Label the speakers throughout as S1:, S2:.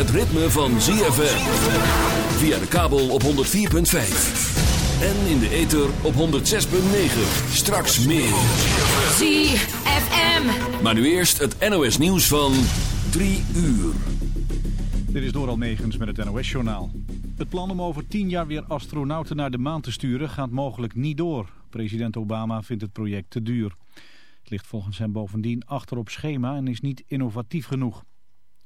S1: Het ritme van ZFM. Via de kabel op 104.5. En in de ether op 106.9. Straks meer.
S2: ZFM.
S1: Maar nu eerst het NOS nieuws van 3 uur.
S3: Dit is Doral Negens met het NOS-journaal. Het plan om over tien jaar weer astronauten naar de maan te sturen gaat mogelijk niet door. President Obama vindt het project te duur. Het ligt volgens hem bovendien achter op schema en is niet innovatief genoeg.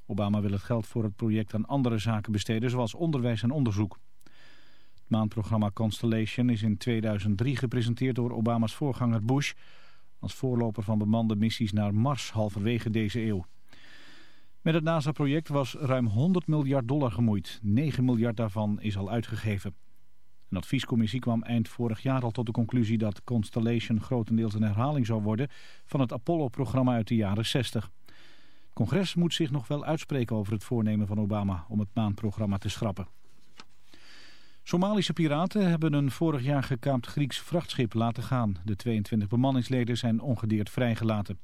S3: Obama wil het geld voor het project aan andere zaken besteden, zoals onderwijs en onderzoek. Het maanprogramma Constellation is in 2003 gepresenteerd door Obama's voorganger Bush... als voorloper van bemande missies naar Mars halverwege deze eeuw. Met het NASA-project was ruim 100 miljard dollar gemoeid. 9 miljard daarvan is al uitgegeven. Een adviescommissie kwam eind vorig jaar al tot de conclusie dat Constellation grotendeels een herhaling zou worden van het Apollo-programma uit de jaren 60. Congres moet zich nog wel uitspreken over het voornemen van Obama om het maanprogramma te schrappen. Somalische piraten hebben een vorig jaar gekaapt Grieks vrachtschip laten gaan. De 22 bemanningsleden zijn ongedeerd vrijgelaten.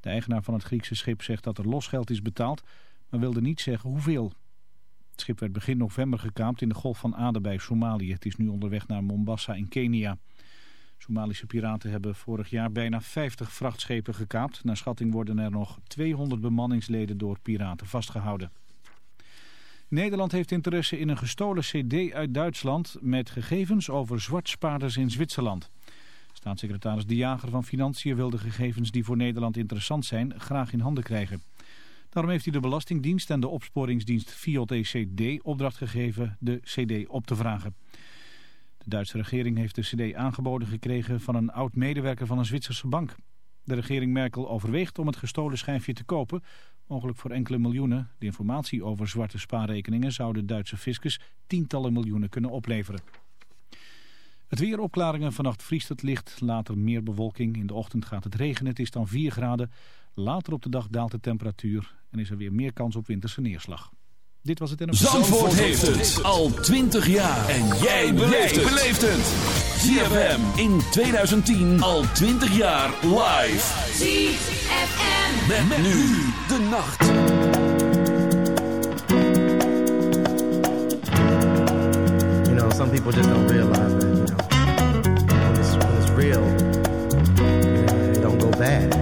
S3: De eigenaar van het Griekse schip zegt dat er losgeld is betaald, maar wilde niet zeggen hoeveel. Het schip werd begin november gekaapt in de Golf van Aden bij Somalië. Het is nu onderweg naar Mombasa in Kenia. Somalische piraten hebben vorig jaar bijna 50 vrachtschepen gekaapt. Naar schatting worden er nog 200 bemanningsleden door piraten vastgehouden. Nederland heeft interesse in een gestolen cd uit Duitsland met gegevens over zwartspaarders in Zwitserland. Staatssecretaris De Jager van Financiën wil de gegevens die voor Nederland interessant zijn graag in handen krijgen. Daarom heeft hij de Belastingdienst en de opsporingsdienst Fiat ECD opdracht gegeven de cd op te vragen. De Duitse regering heeft de cd aangeboden gekregen van een oud-medewerker van een Zwitserse bank. De regering Merkel overweegt om het gestolen schijfje te kopen, mogelijk voor enkele miljoenen. De informatie over zwarte spaarrekeningen zou de Duitse fiscus tientallen miljoenen kunnen opleveren. Het weer opklaringen, vannacht vriest het licht, later meer bewolking. In de ochtend gaat het regenen, het is dan 4 graden. Later op de dag daalt de temperatuur en is er weer meer kans op winterse neerslag. Dit was het en
S1: Zandvoort heeft het al 20 jaar. En jij beleeft het. ZFM in 2010 al 20 jaar live.
S2: ZFM.
S1: Met, met nu de nacht.
S4: You know, some people just don't realize that, you know, when it's, when it's real, it don't go bad.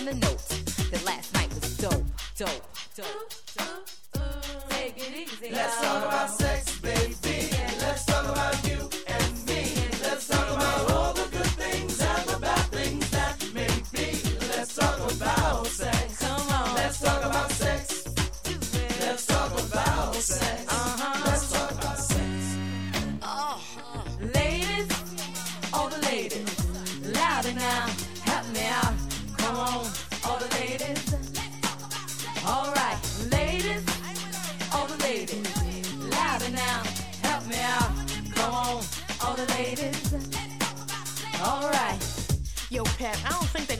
S2: and the
S5: notes.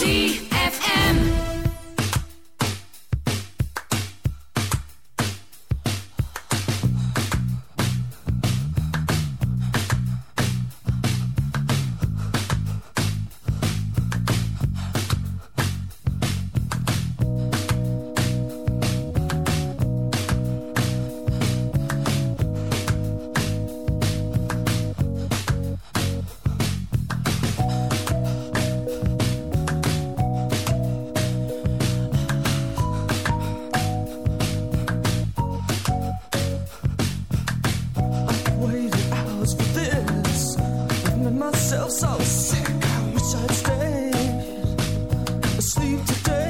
S6: ZFM.
S7: sleep
S8: today.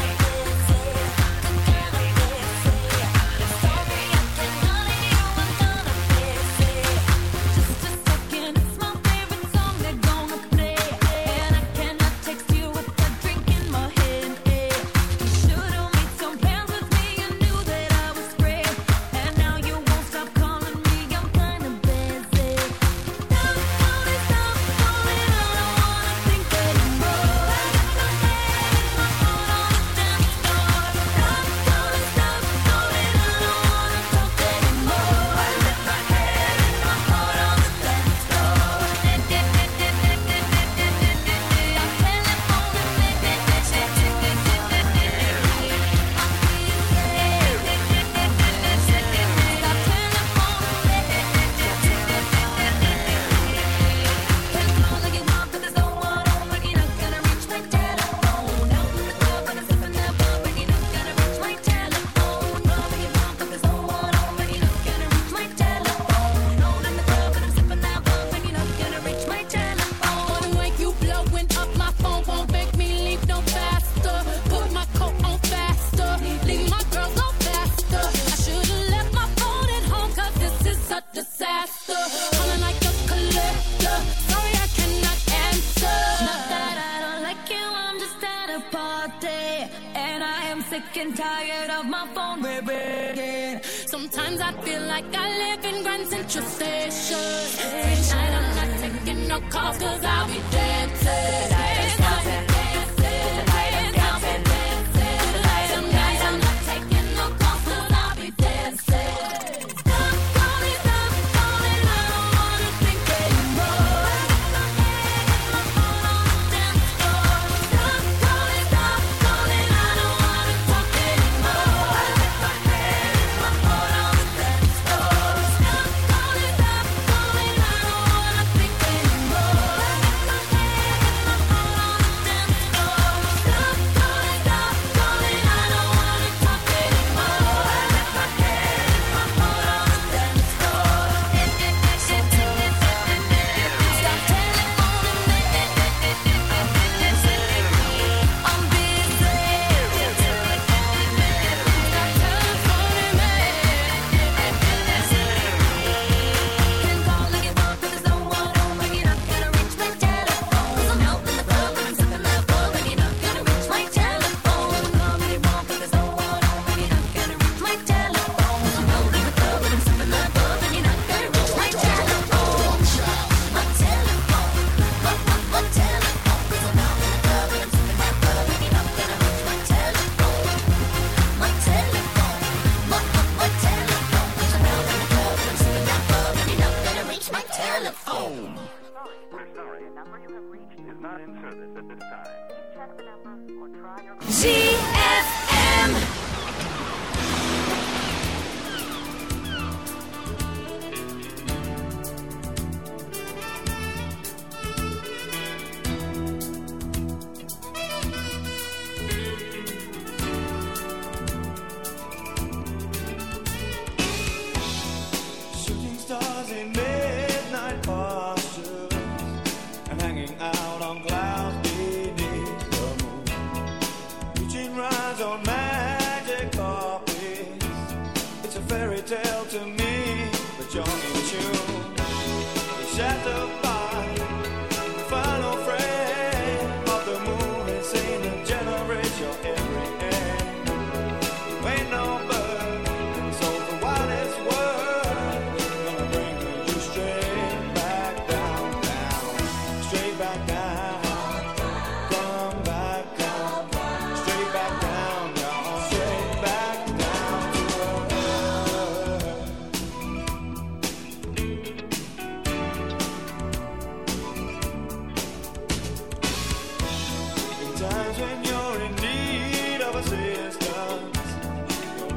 S9: times when you're in need of assistance,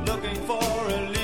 S9: looking for a lead.